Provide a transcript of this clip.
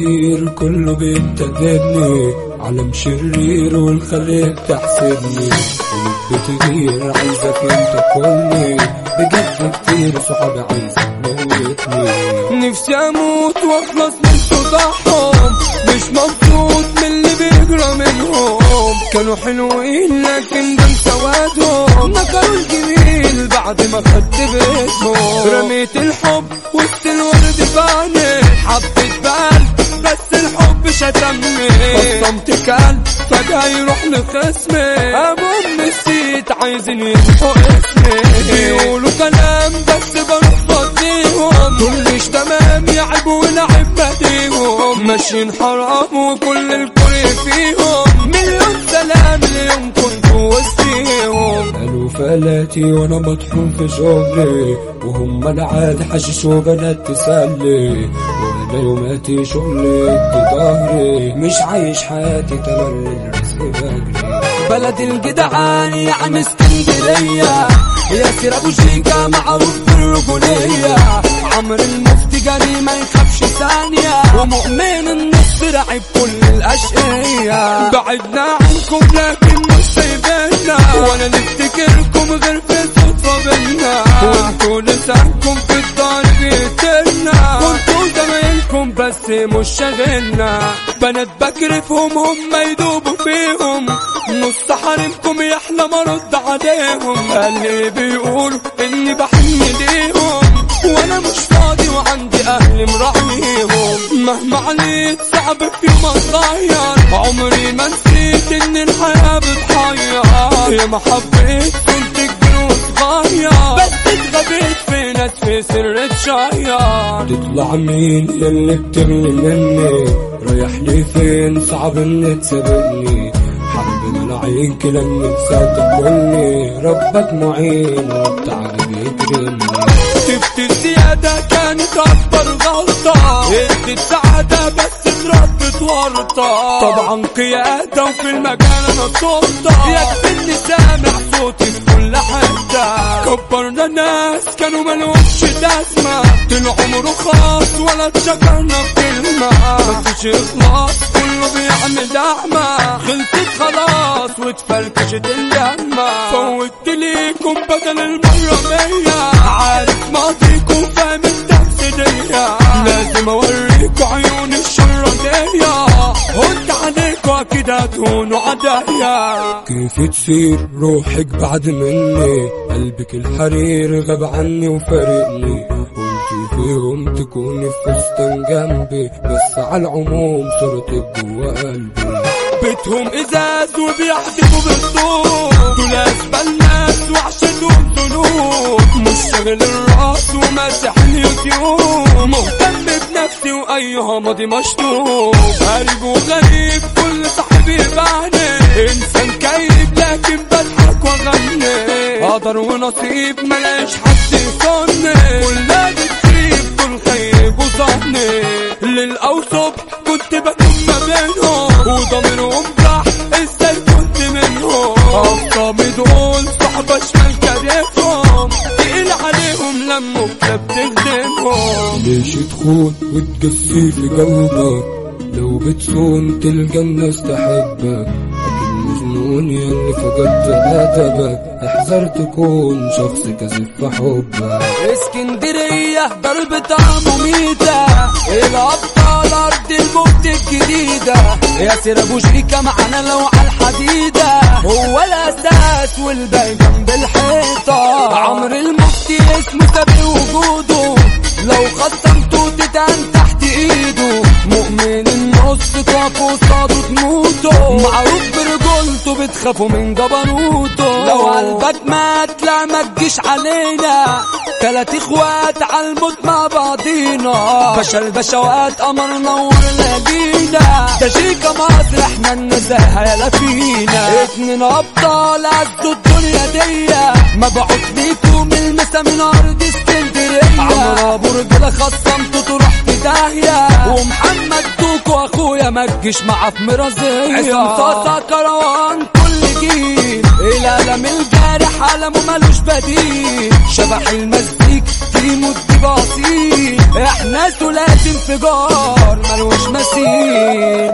كله بينتقدني عالم شرير والخليك تحسدني بتغير عايزك انت كلني بجد كتير صحابي عايزك موتني نفسي أموت واخلص من صداعهم. مش مبسوط من اللي بيجرى منهم. كانوا حلوين لكن دول سوادهم. نكروا الجميل بعد ما خدت فجأة يروح لخصمي ابو نسيت عايزين يمحوا اسمي. بيقولوا كلام بس بروح فضيهم كلش تمام يعب ولعب بديهم. ماشيين حرام وكل الكل فيهم. مليون سلام اليوم كنت وسطيهم. قالوا فلاتي وأنا مطحون في شغلي. وهم العاد حشيش وبنات تسلي. وأنا يوماتي شغلي ظهري مش عايش حياتي تملي. بلد الجدعان يعني اسكندرية. ياسر أبو شيكا معروف بالرجولية عمرو المفتي جري ما يخافش ثانية. ومؤمن النص رعب كل الأشقية. بعدنا عنكم لكن مش سايبنا ولا نفتكركم غير في صدفة بينا. وانتوا لسانكم بس مش شاغلنا بنات بكرفهم هم يدوبوا فيهم. نص حريمكم يحلى مرد عليهم. اللي بيقولوا إني بحن ليهم وأنا مش فاضي وعندي أهل مراعيهم. مهما عليت صعب في يوم اتغير عمري ما نسيت إن الحياة بتحير يا ما حبيت في سر تشير تطلع مين يلي بتغلي مني؟ رايح لي فين؟ صعب ان تسابقني حرب ملاعين كلا نفسها تاكلني ربك معين وبتعالى بيكرمني شفت الزيادة كانت أكبر غلطة. ادت سعادة بس اتربت ورطة طبعا قيادة وفي المكان أنا سلطة يكفي إني سامع صوتي في كل حتة. كبرنا ناس كانوا ملهمش لازمة. طلعوا رخاص ولا اتشكرنا بكلمة. مفيش إخلاص كله بيعمل دعمة. خلصت خلاص واتفركشت اللمة فوت ليكم بدل المرة مية. عليكوا أكيد هتكونوا عدايا كيف تصير روحك بعد مني؟ قلبك الحرير غاب عني وفارقني. قلت في يوم تكوني في فستان جنبي بس على العموم صورتك جوا قلبي. بيتهم إزاز وبيحدفوا بالطوب دول أسبال ناس وعشتهم ذنوب. مش شاغل الراس وماسح اليوتيوب. مهتم بنفسي وأيها ماضي مشطوب. غريب وغريب كل صاحبي يبعني إنسان كئيب لكن بضحك واغني قدر ونصيب ملاش حد يصني كلها بتخيب دول خيب وظني للاوصب كنت بكون ما بينهم وضميرهم راح إزاي كنت منهم افضل دول صحبة شمال كريفهم تقيل عليهم لما كلاب تخدمهم ليش تخون في قلبك لو بتصون تلقى الناس تحبك أكيد مجنون يلي فقدت أدبك احذر تكون شخص كذب في حبك. اسكندرية ضربة مميتة الأبطال أرض الموت الجديدة. ياسر أبو شريكة معانا لو على الحديدة هو الأساس والباقي تقف قصاده تموته معروف برجولته بتخافوا من جبروته لو قلبك مات لا ما تجيش علينا. تلات إخوات عالموت مع بعضينا. باشا البشوات قمر نور لاجينا ده شيكا مصر إحنا النزاهة يلا فينا. اتنين أبطال عزوا الدنيا دي مبعوث ليكم المسا من أرض اسكندرية. عمرو ابو رجالة خصمته تروح داهية. ومحمد دوكو أخويا ما تجيش معاه في مرازية. عصام صاصا كروان كل جيل. الالم الجارح عالمه ملوش بديل. شبح المزيك تيمو الدباصيل. إحنا ثلاثي انفجار ملوش مثيل.